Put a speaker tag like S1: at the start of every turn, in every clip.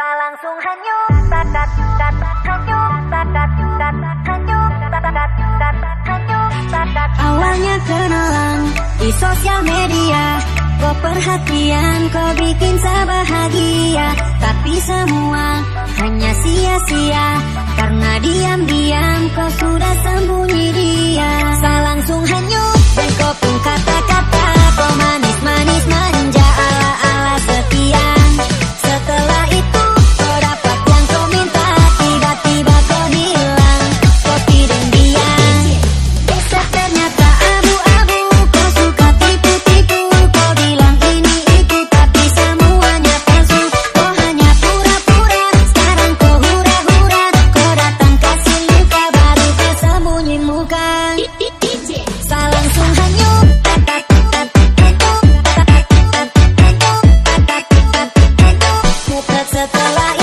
S1: langsung hanyut
S2: Awalnya kenalan di sosial media Kau perhatian, kau bikin saya bahagia Tapi semua hanya sia-sia Karena diam-diam kau sudah sembunyi dia hilang setelah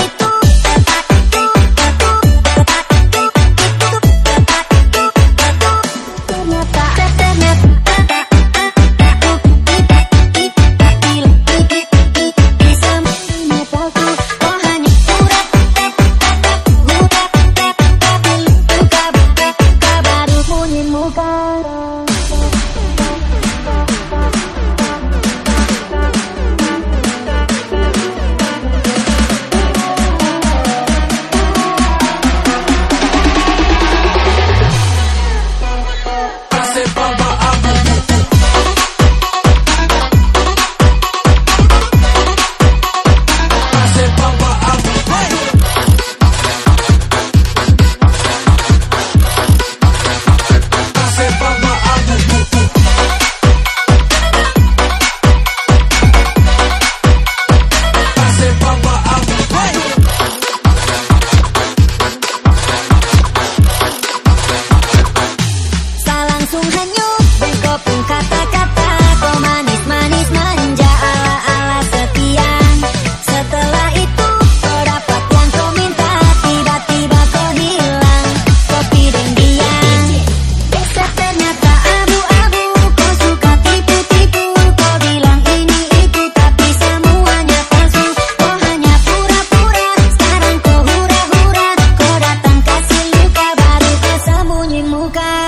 S2: jauhkan